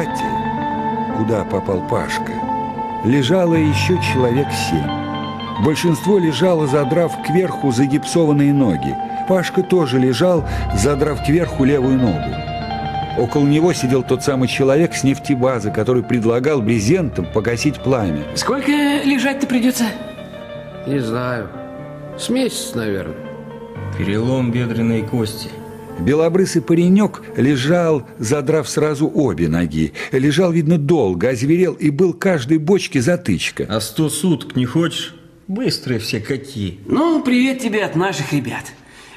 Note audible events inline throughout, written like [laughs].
палате, куда попал Пашка, лежало еще человек семь. Большинство лежало, задрав кверху загипсованные ноги. Пашка тоже лежал, задрав кверху левую ногу. Около него сидел тот самый человек с нефтебазы, который предлагал брезентом погасить пламя. Сколько лежать-то придется? Не знаю. С месяц, наверное. Перелом бедренной кости. Белобрысый паренек лежал, задрав сразу обе ноги. Лежал, видно, долго, озверел, и был каждой бочке затычка. А сто суток не хочешь? Быстрые все какие. Ну, привет тебе от наших ребят.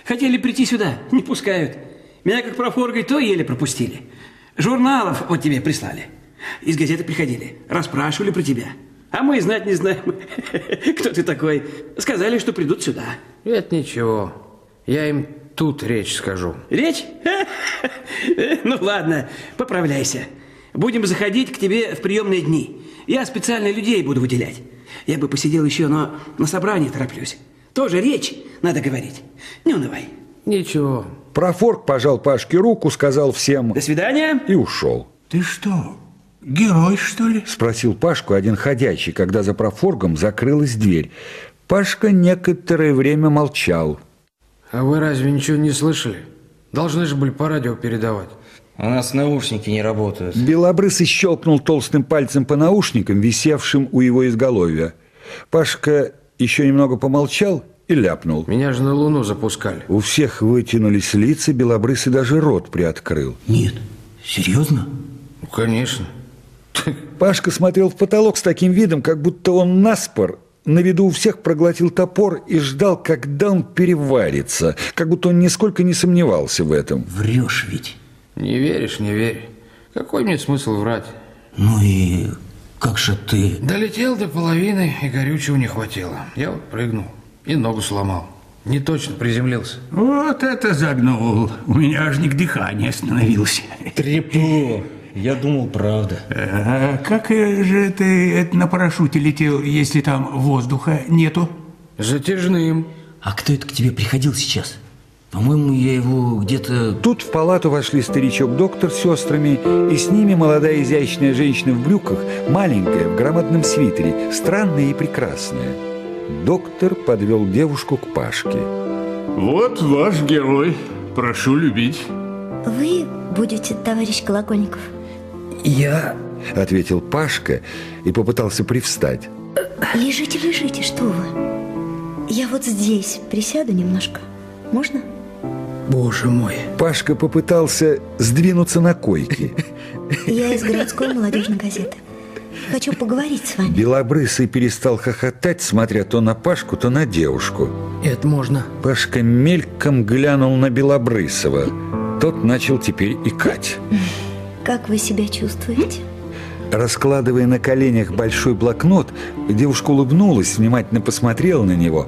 Хотели прийти сюда, не пускают. Меня как профоргой то еле пропустили. Журналов вот тебе прислали. Из газеты приходили, расспрашивали про тебя. А мы знать не знаем, [laughs] кто ты такой. Сказали, что придут сюда. Это ничего. Я им тут речь скажу. Речь? [laughs] Ну ладно, поправляйся. Будем заходить к тебе в приемные дни. Я специально людей буду выделять. Я бы посидел еще, но на собрании тороплюсь. Тоже речь надо говорить. Не унывай. Ничего. Профорг пожал Пашке руку, сказал всем До свидания. и ушел. Ты что, герой, что ли? Спросил Пашку один ходячий, когда за профоргом закрылась дверь. Пашка некоторое время молчал. А вы разве ничего не слышали? Должны же были по радио передавать. У нас наушники не работают. Белобрысый щелкнул толстым пальцем по наушникам, висевшим у его изголовья. Пашка еще немного помолчал и ляпнул. Меня же на Луну запускали. У всех вытянулись лица, Белобрысый даже рот приоткрыл. Нет. Серьезно? Ну, конечно. Пашка смотрел в потолок с таким видом, как будто он наспор на виду у всех проглотил топор и ждал, когда он переварится, как будто он нисколько не сомневался в этом. Врешь ведь. Не веришь, не верь. Какой мне смысл врать? Ну и как же ты... Долетел до половины, и горючего не хватило. Я вот прыгнул и ногу сломал. Не точно приземлился. Вот это загнул. У меня аж не к дыханию остановился. Трепло. Я думал, правда. А как э, же ты это на парашюте летел, если там воздуха нету? Затяжным. А кто это к тебе приходил сейчас? По-моему, я его где-то... Тут в палату вошли старичок-доктор с сестрами, и с ними молодая изящная женщина в брюках, маленькая, в громадном свитере, странная и прекрасная. Доктор подвел девушку к Пашке. Вот ваш герой. Прошу любить. Вы будете, товарищ Колокольников? «Я...» — ответил Пашка и попытался привстать. Лежите, лежите, что вы? Я вот здесь присяду немножко. Можно? Боже мой. Пашка попытался сдвинуться на койке. Я из городской молодежной газеты. Хочу поговорить с вами. Белобрысый перестал хохотать, смотря то на Пашку, то на девушку. Это можно. Пашка мельком глянул на Белобрысова. Тот начал теперь икать. Как вы себя чувствуете? Раскладывая на коленях большой блокнот, девушка улыбнулась, внимательно посмотрела на него.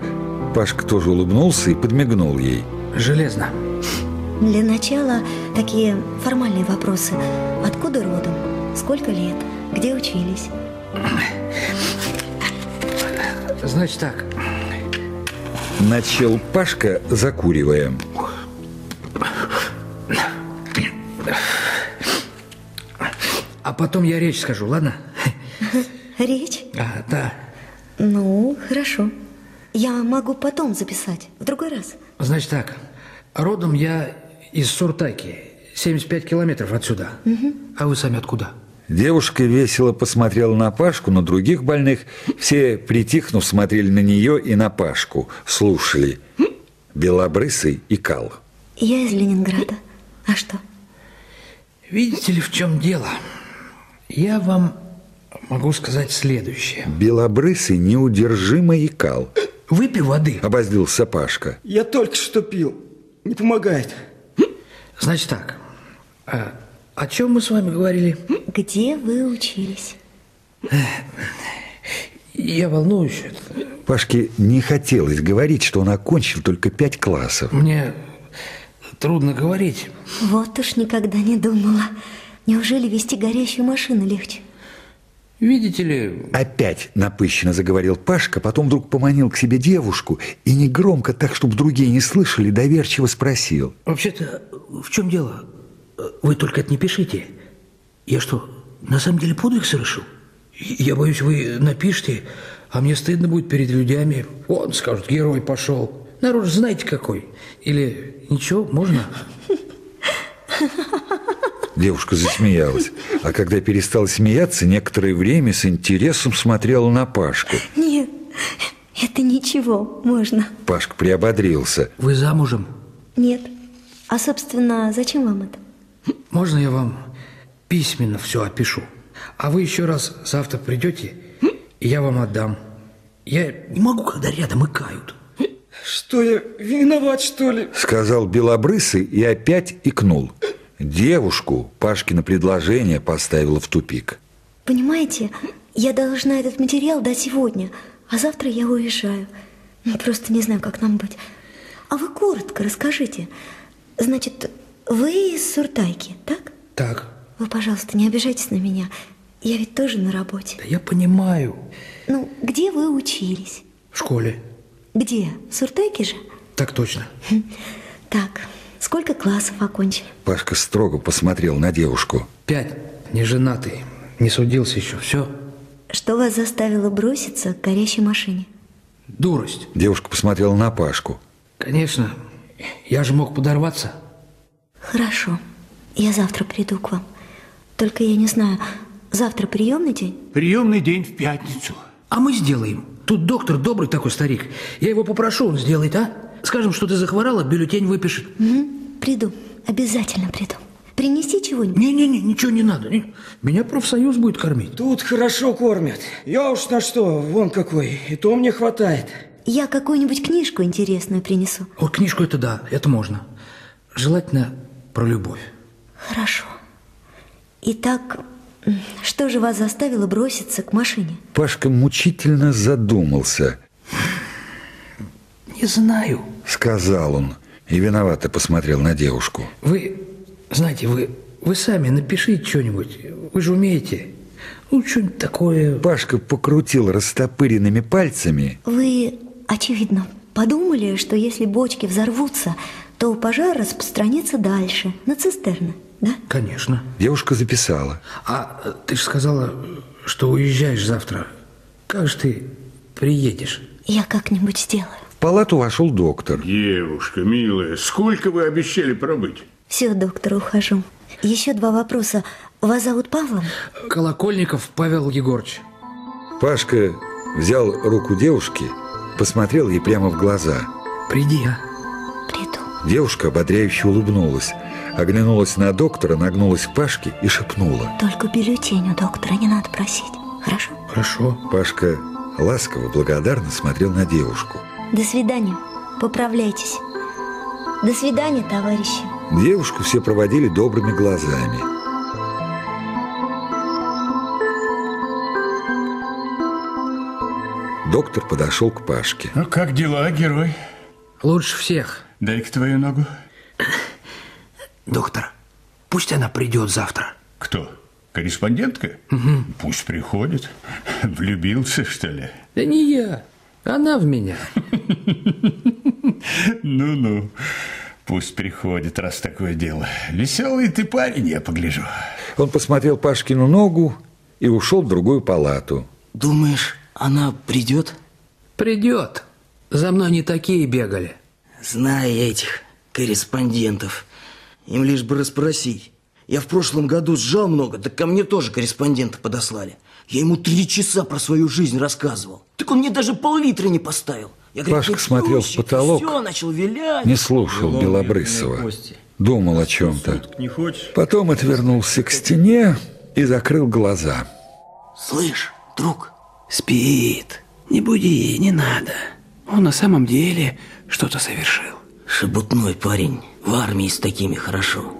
Пашка тоже улыбнулся и подмигнул ей. Железно. Для начала такие формальные вопросы. Откуда родом? Сколько лет? Где учились? Значит так. Начал Пашка, закуривая. А потом я речь скажу, ладно? Речь? А, да. Ну, хорошо. Я могу потом записать, в другой раз. Значит так. Родом я из Суртаки. 75 километров отсюда. А вы сами откуда? Девушка весело посмотрела на Пашку, на других больных. Все, притихнув, смотрели на нее и на Пашку, слушали. Белобрысый и Кал. Я из Ленинграда. А что? Видите ли, в чем дело? Я вам могу сказать следующее. Белобрысый неудержимо икал. Выпей воды. Обозлился Пашка. Я только что пил. Не помогает. Значит так. а, о чем мы с вами говорили? Где вы учились? Я волнуюсь. Пашке не хотелось говорить, что он окончил только пять классов. Мне трудно говорить. Вот уж никогда не думала. Неужели вести горящую машину легче? Видите ли, Опять напыщенно заговорил Пашка, потом вдруг поманил к себе девушку и негромко, так, чтобы другие не слышали, доверчиво спросил. Вообще-то, в чем дело? Вы только это не пишите. Я что, на самом деле подвиг совершил? Я боюсь, вы напишите, а мне стыдно будет перед людьми. Он скажут, герой пошел. Народ знаете какой. Или ничего, можно? Девушка засмеялась. А когда перестала смеяться, некоторое время с интересом смотрела на Пашку. Нет, это ничего, можно. Пашка приободрился. Вы замужем? Нет. А, собственно, зачем вам это? Можно я вам письменно все опишу? А вы еще раз завтра придете, и я вам отдам. Я не могу, когда рядом икают. Что я, виноват, что ли? Сказал Белобрысый и опять икнул. Девушку Пашкино предложение поставило в тупик. Понимаете, я должна этот материал дать сегодня, а завтра я уезжаю. Ну, Просто не знаю, как нам быть. А вы коротко расскажите. Значит, вы из Суртайки, так? Так, Вы, пожалуйста, не обижайтесь на меня. Я ведь тоже на работе. да я понимаю. Ну, где вы учились? В школе. Где? В Суртайке же? Так точно. Так, сколько классов окончили? Пашка строго посмотрел на девушку. Пять. Не женатый. Не судился еще. Все. Что вас заставило броситься к горящей машине? Дурость. Девушка посмотрела на Пашку. Конечно. Я же мог подорваться. Хорошо, я завтра приду к вам. Только я не знаю, завтра приемный день? Приемный день в пятницу. А мы сделаем. Тут доктор добрый такой старик. Я его попрошу, он сделает, а? Скажем, что ты захворала, бюллетень выпишет. Мгм, Приду, обязательно приду. Принести чего-нибудь? Не-не-не, ничего не надо. Не. Меня профсоюз будет кормить. Тут хорошо кормят. Я уж на что, вон какой. И то мне хватает. Я какую-нибудь книжку интересную принесу. Вот книжку это да, это можно. Желательно про любовь. Хорошо. Итак, что же вас заставило броситься к машине? Пашка мучительно задумался. Не знаю. Сказал он и виновато посмотрел на девушку. Вы, знаете, вы, вы сами напишите что-нибудь. Вы же умеете. Ну, что-нибудь такое. Пашка покрутил растопыренными пальцами. Вы, очевидно, подумали, что если бочки взорвутся, то пожар распространится дальше, на цистерны, да? Конечно. Девушка записала. А э, ты же сказала, что уезжаешь завтра. Как же ты приедешь? Я как-нибудь сделаю. В палату вошел доктор. Девушка, милая, сколько вы обещали пробыть? Все, доктор, ухожу. Еще два вопроса. Вас зовут Павлом? Колокольников Павел Егорович. Пашка взял руку девушки, посмотрел ей прямо в глаза. Приди, а? Приду. Девушка ободряюще улыбнулась, оглянулась на доктора, нагнулась к Пашке и шепнула. Только бюллетень у доктора не надо просить. Хорошо? Хорошо. Пашка ласково, благодарно смотрел на девушку. До свидания. Поправляйтесь. До свидания, товарищи. Девушку все проводили добрыми глазами. Доктор подошел к Пашке. Ну, как дела, герой? Лучше всех. Дай-ка твою ногу. Доктор, пусть она придет завтра. Кто? Корреспондентка? Пусть приходит. Влюбился, что ли? Да не я. Она в меня. Ну-ну, пусть приходит, раз такое дело. Веселый ты парень, я погляжу. Он посмотрел Пашкину ногу и ушел в другую палату. Думаешь, она придет? Придет. За мной не такие бегали. Знаю я этих корреспондентов. Им лишь бы расспросить. Я в прошлом году сжал много, так ко мне тоже корреспондента подослали. Я ему три часа про свою жизнь рассказывал. Так он мне даже пол-литра не поставил. Я говорю, Пашка «Ты смотрел в потолок. Все, начал вилять. Не слушал Лом, Белобрысова. Думал о чем-то. Не хочешь? Потом отвернулся к стене и закрыл глаза. Слышь, друг, Спит. Не буди, не надо. Он на самом деле что-то совершил. шебутной парень, в армии с такими хорошо.